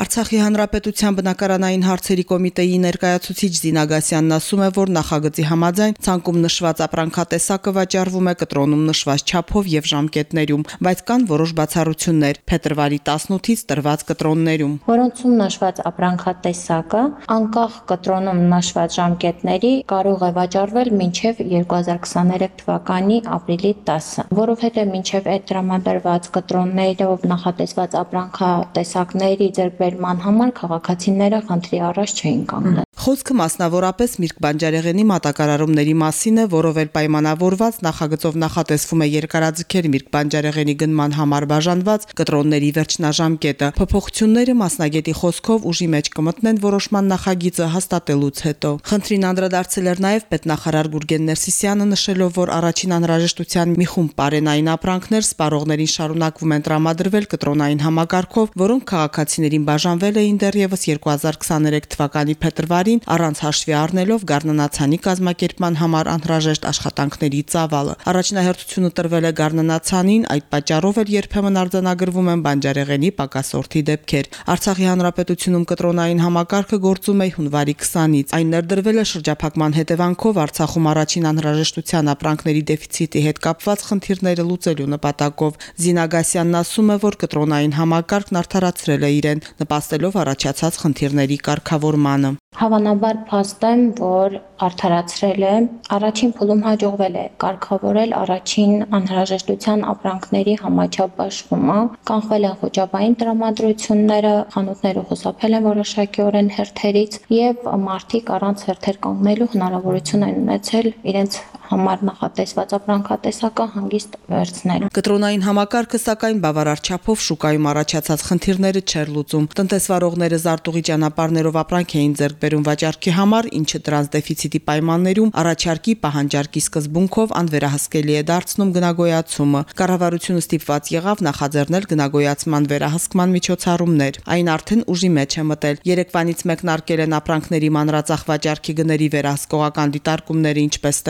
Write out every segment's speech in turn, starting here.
Արցախի հանրապետության բնակարանային հարցերի կոմիտեի ներկայացուցիչ Զինա Գասյանն ասում է, որ նախագծի համաձայն ցանկում նշված ապրանքատեսակը վաճառվում է կտրոնում նշված չափով եւ ժամկետներում, բայց կան որոշ բացառություններ փետրվարի 18-ից տրված կտրոններում, որոնցում նշված ապրանքատեսակը անկախ կտրոնում նշված ժամկետների կարող է վաճառվել մինչև 2023 թվականի ապրիլի 10-ը, որովհետեւ մինչև այդ տրամադրված կտրոններով նախատեսված ապրանքատեսակների ձեր ձեռքբերման համար քաղաքացիները խնդրի առաջ չէին կանգնել։ Խոսքը մասնավորապես Միրգ Բանջարեղենի մատակարարումների մասին է, որով էլ պայմանավորված նախագծով նախատեսվում է երկարաձգեր Միրգ Բանջարեղենի գնման համար բաժանված կտրոնների վերջնաժամկետը։ Փոփոխությունները մասնագետի խոսքով ուժի մեջ կմտնեն որոշման նախագիծը հաստատելուց հետո։ Խնդրին անդրադարձել էր նաև պետնախարար Գուրգեն Ներսիսյանը նշելով, որ առաջին անհրաժեշտության մի խումբ բարենային ապրանքներ սպառողներին շարունակվում են տրամադրվել կտրոնային համակարգով, որոնք քաղաքացիներին բաժանվել էին դեռևս 2023 թվականի փետրվարին առանց հաշվի առնելով Գառնանացանի կազմակերպման համար անհրաժեշտ աշխատանքների ծավալը։ Առաջնահերթությունը տրվել է Գառնանացանին, այդ պատճառով էլ երբեմն արձանագրվում են բանջարեղենի պակասորթի դեպքեր։ Արցախի հանրապետությունում կտրոնային համակարգը գործում է հունվարի 20-ից։ Այն ներդրվել է շրջափակման հետևանքով Արցախում առաջին անհրաժեշտության ապրանքների դեֆիցիտի հետ կապված խնդիրները լուծելու նպատակով։ Զինագասյանն ասում է, որ կտրոնային համակարգն արդարացրել է իրեն, նպաստելով առաջացած խնդիրների կարգավորմանը։ Հավանաբար փաստ եմ, որ արդարացրել է, առաջին փուլում հաջողվել է կարգավորել առաջին անհրաժեշտության ապրանքների համաչափ բաշխումը, կանխվել են խոճապային տրամադրությունները, խանութները խուսափել են որոշակիորեն հերթերից եւ մարդիկ առանց հերթեր կանգնելու հնարավորություն են ունեցել իրենց համար նախատեսված ապրանքատեսակը հանգիստ վերցնել։ Կտրոնային համակարգը սակայն բավարար չափով շուկայում առաջացած խնդիրները չէր լուծում։ Տնտեսվարողները զարտուղի ճանապարհներով ապրանք էին ձեռք բերում վաճառքի համար, ինչը դրանց դեֆիցիտի պայմաններում առաջարկի պահանջարկի սկզբունքով անվերահսկելի է դարձնում գնագոյացումը։ Կառավարությունը ստիպված եղավ նախաձեռնել գնագոյացման վերահսկման միջոցառումներ։ Այն արդեն ուժի մեջ է մտել։ Երեկվանից մեկնարկել են ապրանքների մանրածախ վաճառքի գների վերահսկողական դիտարկումները ինչպես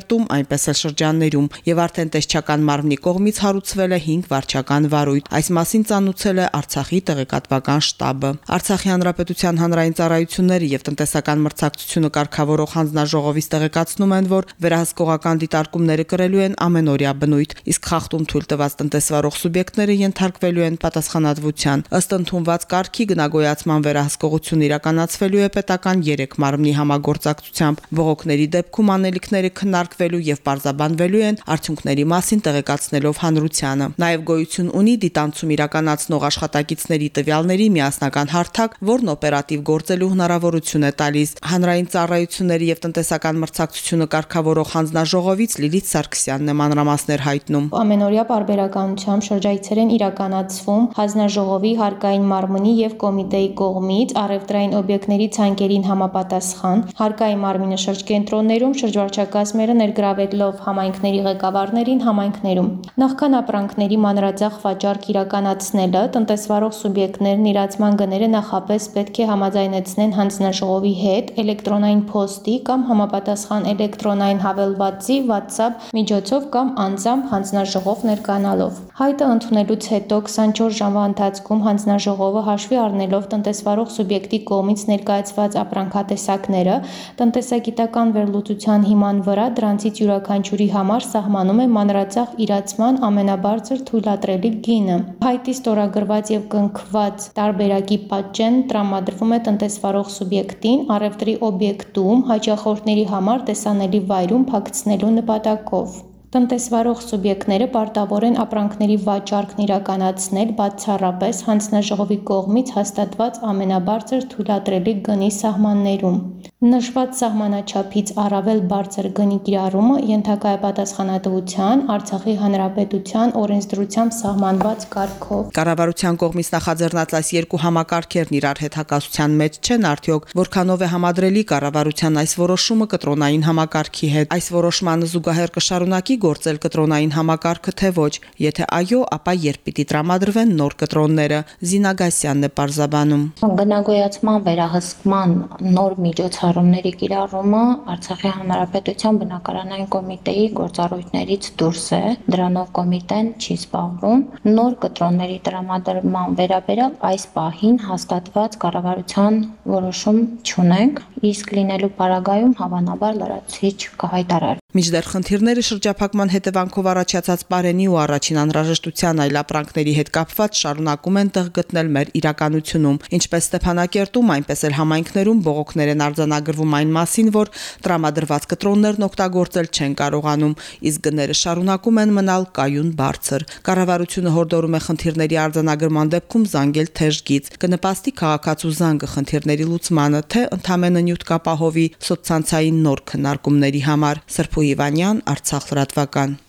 Ստեփանակերտում, այնպես էլ շրջաններում, եւ արդեն տեսչական մարմնի կողմից հարուցվել է 5 վարչական վարույթ։ Այս մասին ցանուցել է Արցախի տեղեկատվական շտաբը։ Արցախի հանրապետության հանրային ծառայությունները եւ տնտեսական մրցակցությունը կարգավորող հանձնաժողովից տեղեկացնում են, որ վերահսկողական դիտարկումները կրելու են ամենօրյա բնույթ, իսկ խախտում թույլ տված տնտեսվարող սուբյեկտները ենթարկվելու են պատասխանատվության։ Ըստ ընդունված կարգի գնագոյացման վերահսկողությունը իրականացվելու է պետական 3 մարմնի համագործակցությամբ։ Բողոքների դեպքում անելիքները քննարկվելու եւ պարզաբանվելու են արդյունքների մասին տեղեկացնելով հանրությանը։ Նաեւ գոյություն ունի դիտանցում իրականացնող աշխատակիցների տվյալների միասնական հարթակ, որն օպերատիվ գործելու հնարավորություն է տալիս։ Հանրային ծառայությունների եւ տնտեսական մրցակցությունը կարգավորող հանձնաժողովից Լիլիթ Սարգսյանն է մանրամասներ հայտնում։ Ամենօրյա բարբերականությամբ շրջայցեր են իրականացվում հանձնաժողովի հարկային մարմնի եւ կոմիտեի կողմից առևտրային օբյեկտների ցանկերին համապատասխան հարկային մարմինը շրջկենտրոններում շրջվարչակազմերը ներգրավելով համայնքների ղեկավարներին համայնքներում նախքան ապրանքների մանրաձախ վաճառք իրականացնելը տնտեսվարող սուբյեկտներն իրացման գները նախապես պետք է համաձայնեցնեն հանձնաժողովի հետ էլեկտրոնային փոստի կամ համապատասխան էլեկտրոնային հավելվածի WhatsApp միջոցով կամ անձամբ հանձնաժողով ներկանալով։ Հայտը ընդունելուց հետո 24 ժամվա ընթացքում հանձնաժողովը հաշվի առնելով տնտեսվարող սուբյեկտի կողմից ներկայացված ապրանքատեսակները տնտեսագիտական վերլուծության հիման վրա դրանցից յուրաքանչյուրի համար սահմանում է մանրածախ իրացման ամենաբարձր թույլատրելի գինը։ Հայտի ստորագրված եւ կնքված տարբերակի պատճեն տրամադրվում է տնտեսվարող սուբյեկտին առևտրի օբյեկտում հաճախորդների համար տեսանելի վայրում փակցնելու նպատակով։ Տնտեսվարող սուբյեկտները պարտավոր են ապրանքների վաճառքն իրականացնել բացառապես հանձնաժողովի կողմից հաստատված ամենաբարձր թույլատրելի գնի սահմաններում։ Նշված սահմանաչափից առավել բարձր գնի կիրառումը ենթակա է պատասխանատվության Արցախի Հանրապետության օրենսդրությամբ սահմանված կարգով։ Կառավարության կողմից նախաձեռնած այս երկու համակարգերն իրար հետ հակասության մեջ չեն արդյոք, որքանով է համադրելի կառավարության այս որոշումը կտրոնային համակարգի հետ։ Այս որոշմանը զուգահեռ կշարունակի գործել կտրոնային համակարգը թե ոչ։ Եթե այո, ապա երբ պիտի տրամադրվեն նոր կտրոնները։ Զինագասյանն է պարզաբանում։ Գնագոյացման վերահսկման նոր միջոցառ ցուցարումների կիրառումը Արցախի Հանրապետության բնակարանային կոմիտեի գործառույթներից դուրս է։ Դրանով կոմիտեն չի զբաղվում։ Նոր կտրոնների տրամադրման վերաբերյալ այս պահին հաստատված կառավարության որոշում չունենք, իսկ լինելու պարագայում հավանաբար լրացուցիչ կհայտարար։ Միջդեռ խնդիրները շրջափակման հետևանքով առաջացած բարենի ու առաջին անհրաժեշտության այլապրանքների հետ կապված շարունակում են տեղ գտնել մեր իրականությունում, ինչպես Ստեփանակերտում, այնպես էլ համայնքներում բողոքներ են արձանագրվում այն մասին, որ տրամադրված կտրոններն օգտագործել չեն կարողանում, իսկ գները շարունակում են մնալ կայուն բարձր։ Կառավարությունը հորդորում է խնդիրների արձանագրման դեպքում զանգել թեժգից, կնպաստի քաղաքացու զանգը խնդիրների լուծմանը, թե ընդամենը նյութ կապահովի սոցցանցային նոր քննարկումների համար։ Սրփ Հույվանյան, Արցախ լրատվական։